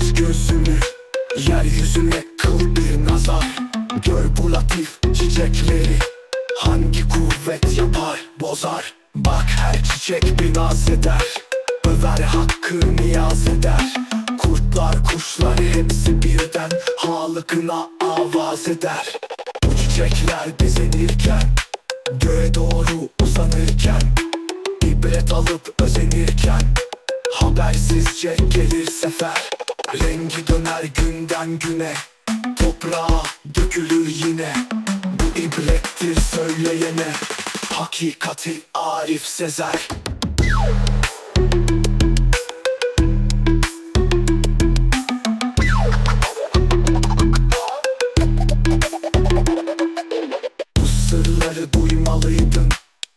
Aç gözünü yeryüzüne kıl bir nazar. Gör bu latif çiçekleri Hangi kuvvet yapar bozar. Bak her çiçek bir naz eder Över hakkı niyaz eder. Kurtlar kuşlar hepsi birden Halıkına avaz eder. Bu çiçekler dizenirken Göğe doğru uzanırken ibret alıp özenirken Habersizce gelir sefer. Rengi döner günden güne Toprağa dökülür yine. Bu ibrettir söyleyene Hakikati Arif Sezer. Bu sırları duymalıydın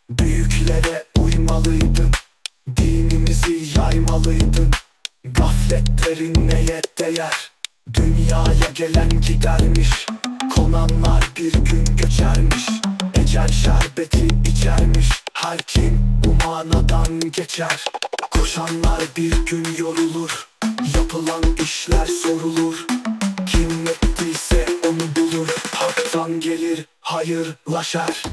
Büyüklere Gafletlerin neye değer Dünyaya gelen gidermiş. Konanlar bir gün göçermiş. Ecel şerbeti içermiş. Her kim bu manadan geçer. Koşanlar bir gün yorulur. Yapılan işler sorulur. Kim ettiyse onu bulur. Hak'tan gelir hayırlaşar